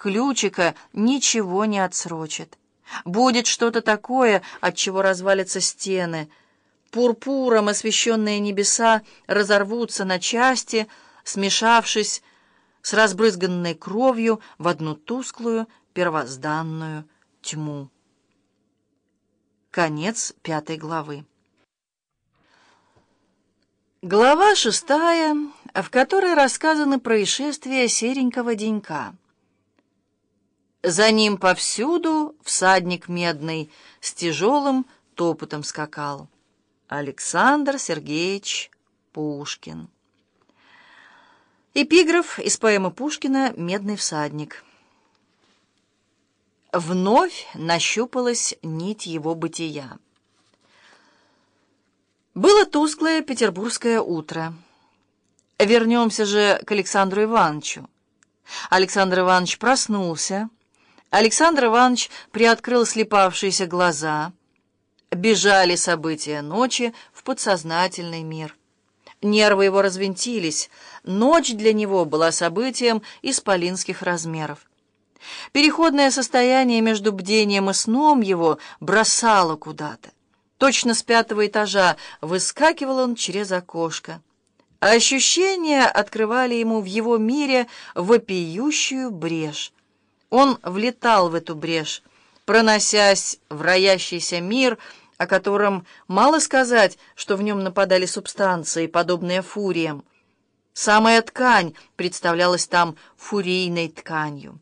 ключика ничего не отсрочит. Будет что-то такое, от чего развалятся стены. Пурпуром освещенные небеса разорвутся на части, смешавшись с разбрызганной кровью в одну тусклую первозданную тьму. Конец пятой главы. Глава шестая, в которой рассказаны происшествия серенького денька. За ним повсюду всадник медный с тяжелым топотом скакал. Александр Сергеевич Пушкин. Эпиграф из поэмы Пушкина «Медный всадник». Вновь нащупалась нить его бытия. Было тусклое петербургское утро. Вернемся же к Александру Ивановичу. Александр Иванович проснулся. Александр Иванович приоткрыл слепавшиеся глаза. Бежали события ночи в подсознательный мир. Нервы его развинтились. Ночь для него была событием исполинских размеров. Переходное состояние между бдением и сном его бросало куда-то. Точно с пятого этажа выскакивал он через окошко. Ощущения открывали ему в его мире вопиющую брешь. Он влетал в эту брешь, проносясь в роящийся мир, о котором мало сказать, что в нем нападали субстанции, подобные фуриям. Самая ткань представлялась там фурийной тканью.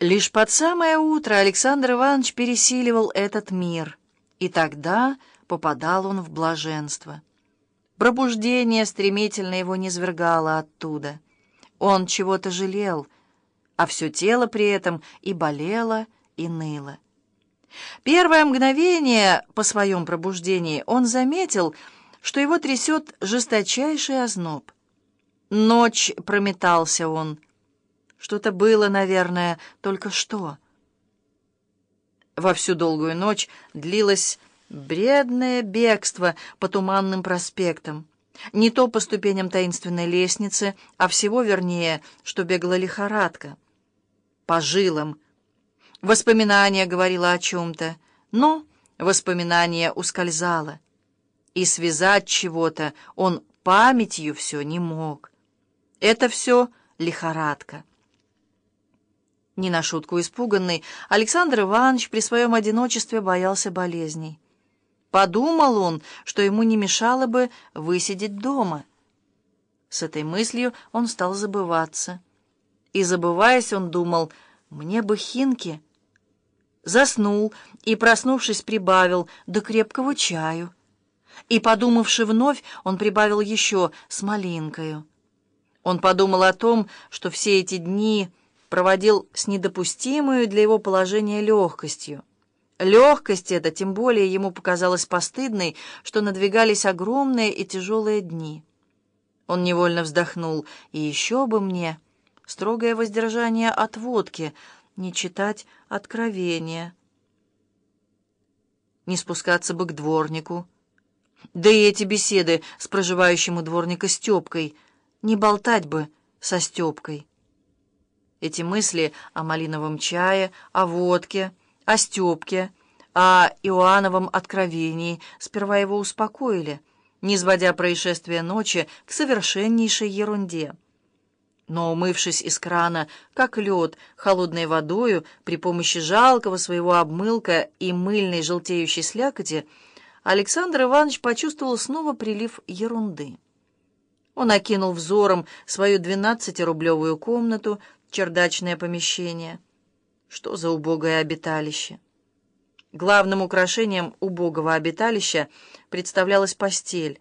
Лишь под самое утро Александр Иванович пересиливал этот мир, и тогда попадал он в блаженство. Пробуждение стремительно его низвергало оттуда. Он чего-то жалел, а все тело при этом и болело, и ныло. Первое мгновение по своем пробуждении он заметил, что его трясет жесточайший озноб. Ночь прометался он, — что-то было, наверное, только что. Во всю долгую ночь длилось бредное бегство по туманным проспектам. Не то по ступеням таинственной лестницы, а всего вернее, что бегала лихорадка. По жилам. Воспоминание говорило о чем-то, но воспоминание ускользало. И связать чего-то он памятью все не мог. Это все лихорадка. Не на шутку испуганный, Александр Иванович при своем одиночестве боялся болезней. Подумал он, что ему не мешало бы высидеть дома. С этой мыслью он стал забываться. И, забываясь, он думал, «Мне бы хинки». Заснул и, проснувшись, прибавил до крепкого чаю. И, подумавши вновь, он прибавил еще с малинкою. Он подумал о том, что все эти дни проводил с недопустимой для его положения легкостью. Легкость эта тем более ему показалась постыдной, что надвигались огромные и тяжелые дни. Он невольно вздохнул, и еще бы мне строгое воздержание от водки, не читать откровения, не спускаться бы к дворнику. Да и эти беседы с проживающим у дворника Степкой, не болтать бы со Степкой. Эти мысли о малиновом чае, о водке, о Степке, о Иоанновом откровении сперва его успокоили, не сводя происшествия ночи к совершеннейшей ерунде. Но, умывшись из крана, как лед, холодной водою, при помощи жалкого своего обмылка и мыльной желтеющей слякоти, Александр Иванович почувствовал снова прилив ерунды. Он окинул взором свою двенадцатирублевую комнату, чердачное помещение. Что за убогое обиталище? Главным украшением убогого обиталища представлялась постель.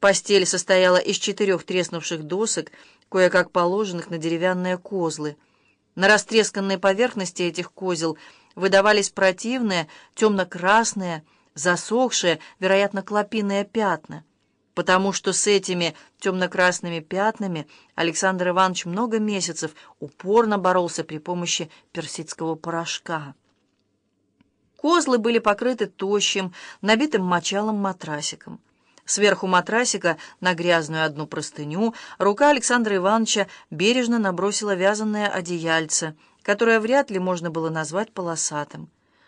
Постель состояла из четырех треснувших досок, кое-как положенных на деревянные козлы. На растресканной поверхности этих козел выдавались противные, темно-красные, засохшие, вероятно, клопиные пятна — потому что с этими темно-красными пятнами Александр Иванович много месяцев упорно боролся при помощи персидского порошка. Козлы были покрыты тощим, набитым мочалом матрасиком. Сверху матрасика на грязную одну простыню рука Александра Ивановича бережно набросила вязаное одеяльце, которое вряд ли можно было назвать полосатым.